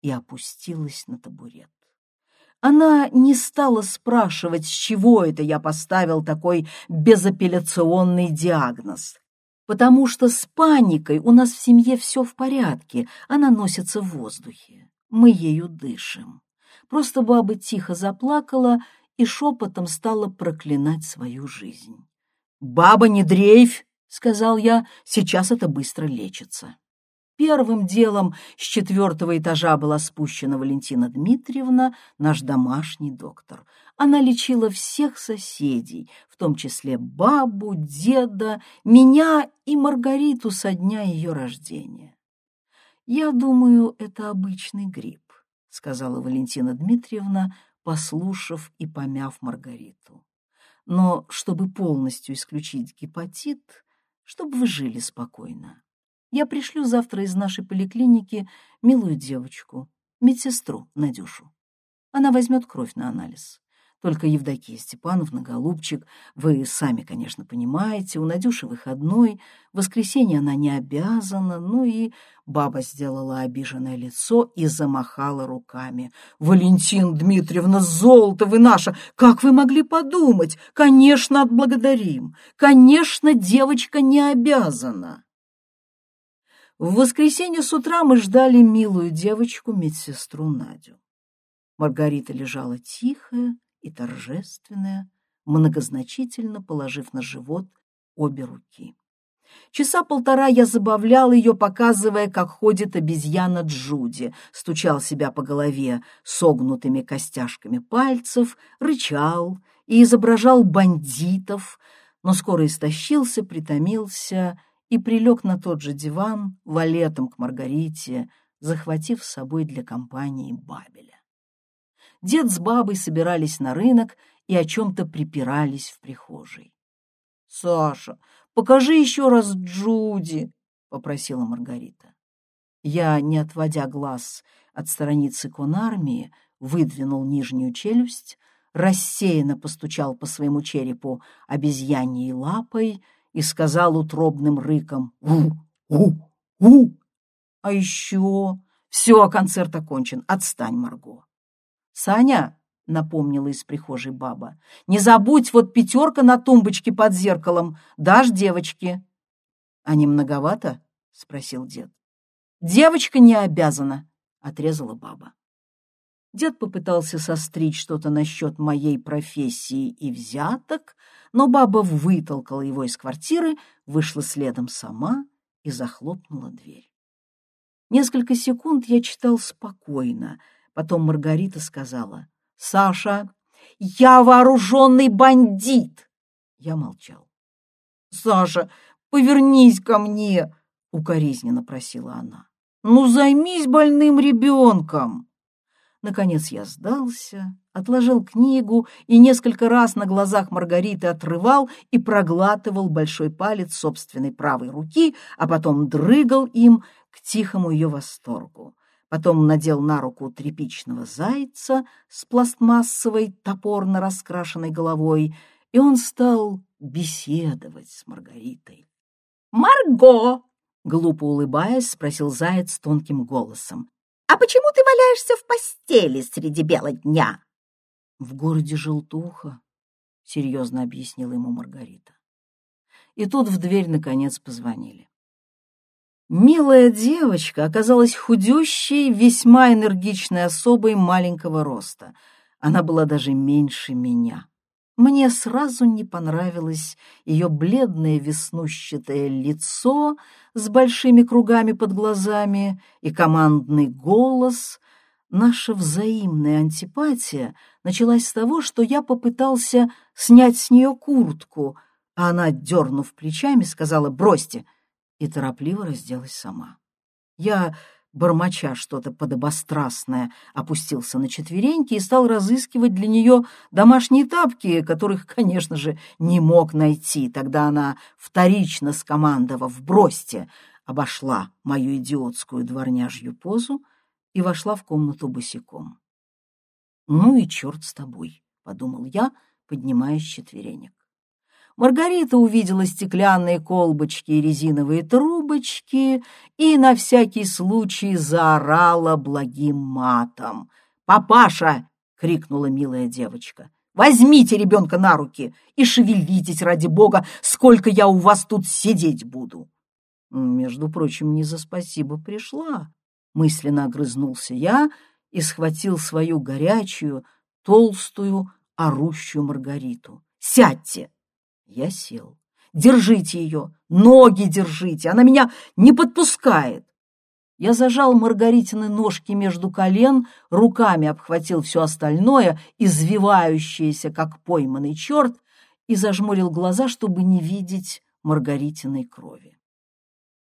и опустилась на табурет. Она не стала спрашивать, с чего это я поставил такой безапелляционный диагноз, потому что с паникой у нас в семье все в порядке, она носится в воздухе, мы ею дышим. Просто баба тихо заплакала и шепотом стала проклинать свою жизнь. «Баба, не дрейфь!» — сказал я, — «сейчас это быстро лечится». Первым делом с четвертого этажа была спущена Валентина Дмитриевна, наш домашний доктор. Она лечила всех соседей, в том числе бабу, деда, меня и Маргариту со дня ее рождения. «Я думаю, это обычный грипп», — сказала Валентина Дмитриевна, послушав и помяв Маргариту. «Но чтобы полностью исключить гепатит, чтобы вы жили спокойно, я пришлю завтра из нашей поликлиники милую девочку, медсестру Надюшу. Она возьмет кровь на анализ. Только Евдокия Степановна, голубчик, вы сами, конечно, понимаете, у Надюши выходной, в воскресенье она не обязана, ну и баба сделала обиженное лицо и замахала руками. «Валентин Дмитриевна, золото вы наша! Как вы могли подумать? Конечно, отблагодарим! Конечно, девочка не обязана!» В воскресенье с утра мы ждали милую девочку, медсестру Надю. Маргарита лежала тихая и торжественная, многозначительно положив на живот обе руки. Часа полтора я забавлял ее, показывая, как ходит обезьяна Джуди, стучал себя по голове согнутыми костяшками пальцев, рычал и изображал бандитов, но скоро истощился, притомился и прилег на тот же диван валетом к Маргарите, захватив с собой для компании Бабеля. Дед с бабой собирались на рынок и о чем-то припирались в прихожей. — Саша, покажи еще раз Джуди, — попросила Маргарита. Я, не отводя глаз от страницы конармии, выдвинул нижнюю челюсть, рассеянно постучал по своему черепу обезьяньей лапой — и сказал утробным рыком «У-у-у!» «А еще...» «Все, концерт окончен. Отстань, Марго!» «Саня!» — напомнила из прихожей баба. «Не забудь, вот пятерка на тумбочке под зеркалом. Дашь девочке?» «А не многовато?» — спросил дед. «Девочка не обязана!» — отрезала баба. Дед попытался состричь что-то насчет моей профессии и взяток, но баба вытолкала его из квартиры, вышла следом сама и захлопнула дверь. Несколько секунд я читал спокойно, потом Маргарита сказала, «Саша, я вооруженный бандит!» Я молчал. «Саша, повернись ко мне!» — укоризненно просила она. «Ну, займись больным ребенком!» Наконец я сдался, отложил книгу и несколько раз на глазах Маргариты отрывал и проглатывал большой палец собственной правой руки, а потом дрыгал им к тихому ее восторгу. Потом надел на руку тряпичного зайца с пластмассовой топорно раскрашенной головой, и он стал беседовать с Маргаритой. «Марго!» — глупо улыбаясь, спросил заяц тонким голосом. А почему ты валяешься в постели среди бела дня? — В городе Желтуха, — серьезно объяснила ему Маргарита. И тут в дверь, наконец, позвонили. Милая девочка оказалась худющей, весьма энергичной особой маленького роста. Она была даже меньше меня. Мне сразу не понравилось ее бледное веснущатое лицо с большими кругами под глазами и командный голос. Наша взаимная антипатия началась с того, что я попытался снять с нее куртку, а она, дернув плечами, сказала «бросьте» и торопливо разделась сама. Я бормоча что-то подобострастное, опустился на четвереньки и стал разыскивать для нее домашние тапки, которых, конечно же, не мог найти. Тогда она, вторично скомандовав «бросьте», обошла мою идиотскую дворняжью позу и вошла в комнату босиком. «Ну и черт с тобой», — подумал я, поднимаясь с четверенек. Маргарита увидела стеклянные колбочки и резиновые трубочки и на всякий случай заорала благим матом. «Папаша!» — крикнула милая девочка. «Возьмите ребенка на руки и шевелитесь, ради бога, сколько я у вас тут сидеть буду!» «Между прочим, не за спасибо пришла», — мысленно огрызнулся я и схватил свою горячую, толстую, орущую Маргариту. «Сядьте!» Я сел. «Держите ее! Ноги держите! Она меня не подпускает!» Я зажал Маргаритины ножки между колен, руками обхватил все остальное, извивающееся, как пойманный черт, и зажмурил глаза, чтобы не видеть Маргаритиной крови.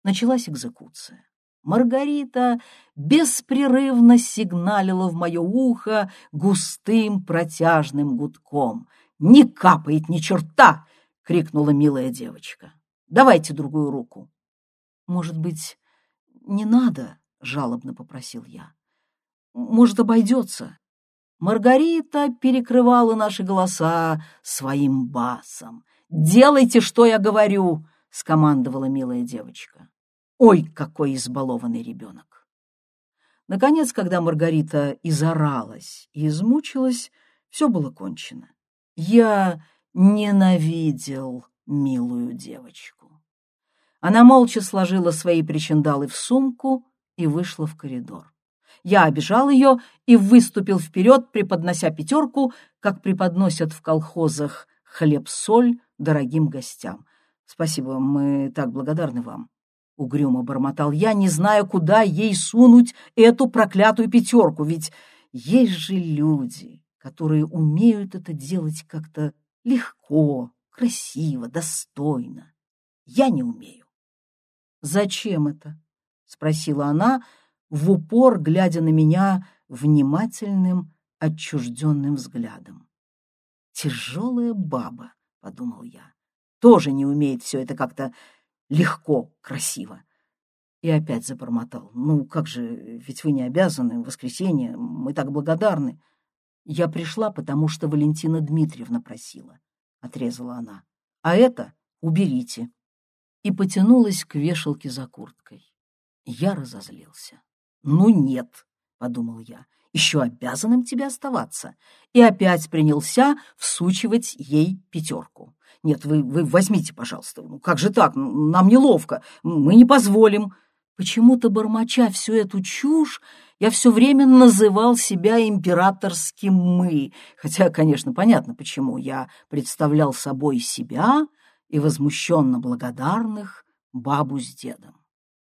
Началась экзекуция. Маргарита беспрерывно сигналила в мое ухо густым протяжным гудком. «Не капает ни черта!» — крикнула милая девочка. «Давайте другую руку». «Может быть, не надо?» — жалобно попросил я. «Может, обойдется?» Маргарита перекрывала наши голоса своим басом. «Делайте, что я говорю!» — скомандовала милая девочка. «Ой, какой избалованный ребенок!» Наконец, когда Маргарита изоралась и измучилась, все было кончено. Я ненавидел милую девочку. Она молча сложила свои причиндалы в сумку и вышла в коридор. Я обижал ее и выступил вперед, преподнося пятерку, как преподносят в колхозах хлеб-соль дорогим гостям. «Спасибо, мы так благодарны вам», — угрюмо бормотал я, не зная, куда ей сунуть эту проклятую пятерку, ведь есть же люди, которые умеют это делать как-то Легко, красиво, достойно. Я не умею. «Зачем это?» — спросила она, в упор глядя на меня внимательным, отчужденным взглядом. «Тяжелая баба», — подумал я, — «тоже не умеет все это как-то легко, красиво». И опять забормотал. «Ну, как же, ведь вы не обязаны, в воскресенье, мы так благодарны». Я пришла, потому что Валентина Дмитриевна просила, — отрезала она. А это уберите. И потянулась к вешалке за курткой. Я разозлился. Ну нет, — подумал я, — еще обязанным тебе оставаться. И опять принялся всучивать ей пятерку. Нет, вы, вы возьмите, пожалуйста. Ну как же так? Нам неловко. Мы не позволим. Почему-то, бормоча всю эту чушь, я все время называл себя императорским «мы», хотя, конечно, понятно, почему я представлял собой себя и возмущенно благодарных бабу с дедом.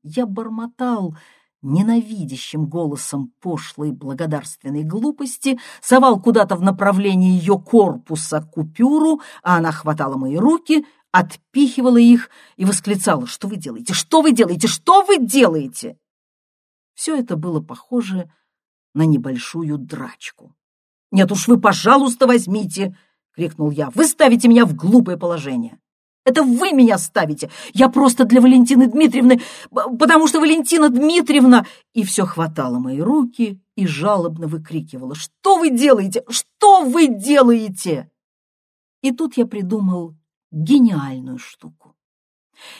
Я бормотал ненавидящим голосом пошлой благодарственной глупости, совал куда-то в направлении ее корпуса купюру, а она хватала мои руки — отпихивала их и восклицала, что вы делаете, что вы делаете, что вы делаете? Все это было похоже на небольшую драчку. «Нет уж вы, пожалуйста, возьмите!» — крикнул я. «Вы ставите меня в глупое положение!» Это вы меня ставите. Я просто для Валентины Дмитриевны, потому что Валентина Дмитриевна...» И все хватало мои руки и жалобно выкрикивала. «Что вы делаете? Что вы делаете?» И тут я придумал гениальную штуку.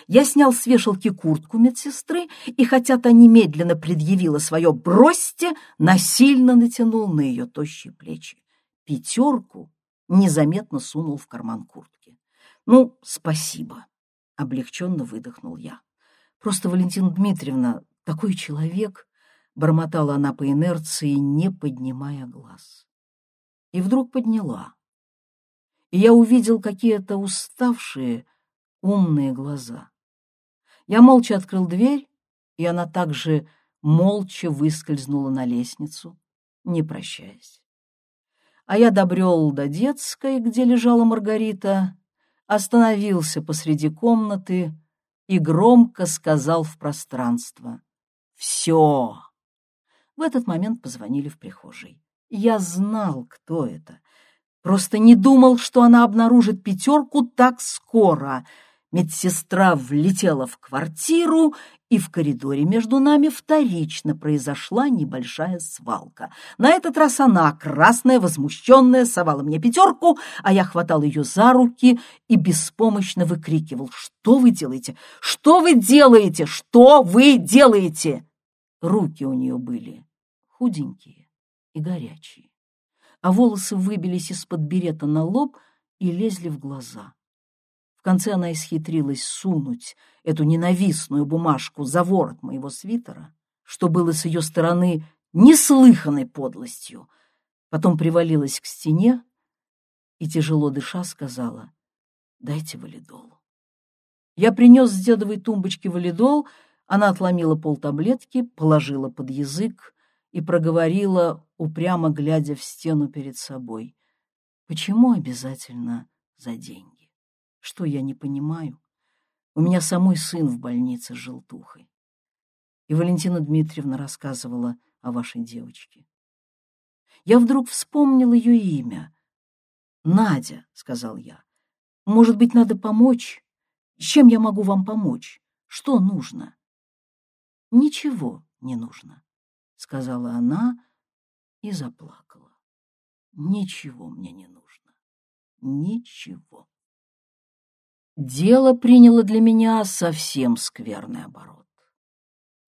Я снял с вешалки куртку медсестры, и хотя та немедленно предъявила свое «бросьте», насильно натянул на ее тощие плечи. Пятерку незаметно сунул в карман куртки. «Ну, спасибо», — облегченно выдохнул я. «Просто Валентина Дмитриевна такой человек», — бормотала она по инерции, не поднимая глаз. И вдруг подняла и я увидел какие-то уставшие, умные глаза. Я молча открыл дверь, и она также молча выскользнула на лестницу, не прощаясь. А я добрел до детской, где лежала Маргарита, остановился посреди комнаты и громко сказал в пространство «Все!». В этот момент позвонили в прихожей. Я знал, кто это, Просто не думал, что она обнаружит пятерку так скоро. Медсестра влетела в квартиру, и в коридоре между нами вторично произошла небольшая свалка. На этот раз она, красная, возмущенная, совала мне пятерку, а я хватал ее за руки и беспомощно выкрикивал. «Что вы делаете? Что вы делаете? Что вы делаете?» Руки у нее были худенькие и горячие, а волосы выбились из-под берета на лоб и лезли в глаза. В конце она исхитрилась сунуть эту ненавистную бумажку за ворот моего свитера, что было с ее стороны неслыханной подлостью. Потом привалилась к стене и, тяжело дыша, сказала, «Дайте валидолу». Я принес с дедовой тумбочки валидол, она отломила полтаблетки, положила под язык и проговорила, упрямо глядя в стену перед собой, «Почему обязательно за деньги?» Что я не понимаю? У меня самой сын в больнице с желтухой. И Валентина Дмитриевна рассказывала о вашей девочке. Я вдруг вспомнил ее имя. «Надя», — сказал я. «Может быть, надо помочь? Чем я могу вам помочь? Что нужно?» «Ничего не нужно», — сказала она и заплакала. «Ничего мне не нужно. Ничего». Дело приняло для меня совсем скверный оборот.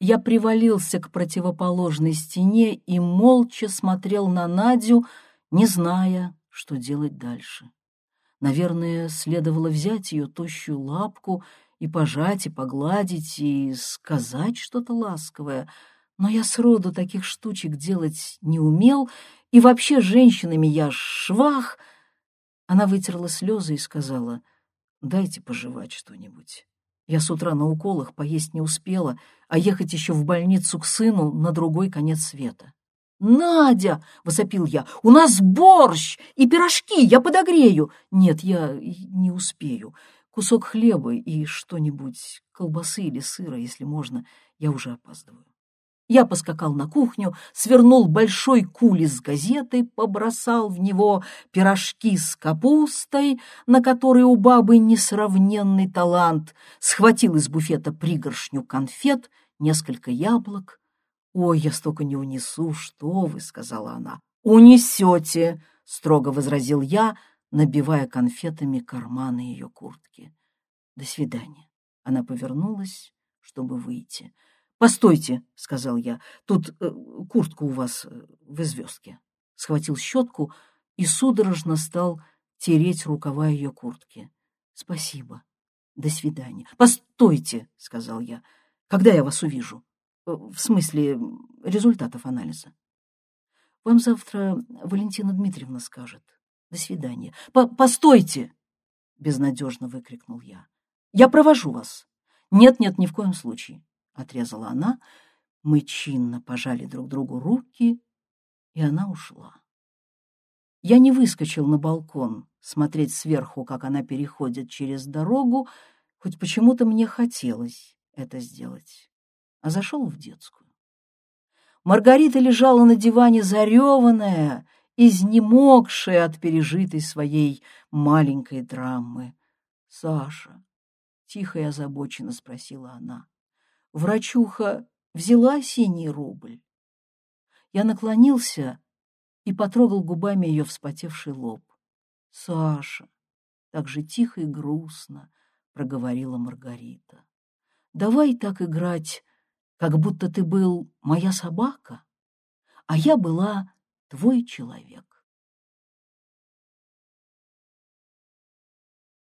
Я привалился к противоположной стене и молча смотрел на Надю, не зная, что делать дальше. Наверное, следовало взять ее тощую лапку и пожать, и погладить, и сказать что-то ласковое. Но я сроду таких штучек делать не умел, и вообще женщинами я швах. Она вытерла слезы и сказала — Дайте пожевать что-нибудь. Я с утра на уколах поесть не успела, а ехать еще в больницу к сыну на другой конец света. «Надя!» — возопил я. «У нас борщ и пирожки, я подогрею!» «Нет, я не успею. Кусок хлеба и что-нибудь, колбасы или сыра, если можно, я уже опаздываю». Я поскакал на кухню, свернул большой куль с газетой, побросал в него пирожки с капустой, на которые у бабы несравненный талант, схватил из буфета пригоршню конфет, несколько яблок. «Ой, я столько не унесу, что вы!» — сказала она. «Унесете!» — строго возразил я, набивая конфетами карманы ее куртки. «До свидания!» Она повернулась, чтобы выйти. «Постойте», — сказал я, — «тут э, куртка у вас э, в известке». Схватил щетку и судорожно стал тереть рукава ее куртки. «Спасибо. До свидания». «Постойте», — сказал я, — «когда я вас увижу?» э, «В смысле результатов анализа». «Вам завтра Валентина Дмитриевна скажет. До свидания». По «Постойте!» — безнадежно выкрикнул я. «Я провожу вас». «Нет-нет, ни в коем случае. — отрезала она. Мы чинно пожали друг другу руки, и она ушла. Я не выскочил на балкон смотреть сверху, как она переходит через дорогу, хоть почему-то мне хотелось это сделать, а зашел в детскую. Маргарита лежала на диване зареванная, изнемогшая от пережитой своей маленькой драмы. «Саша», — тихо и озабоченно спросила она, Врачуха взяла синий рубль. Я наклонился и потрогал губами ее вспотевший лоб. — Саша, так же тихо и грустно, — проговорила Маргарита. — Давай так играть, как будто ты был моя собака, а я была твой человек.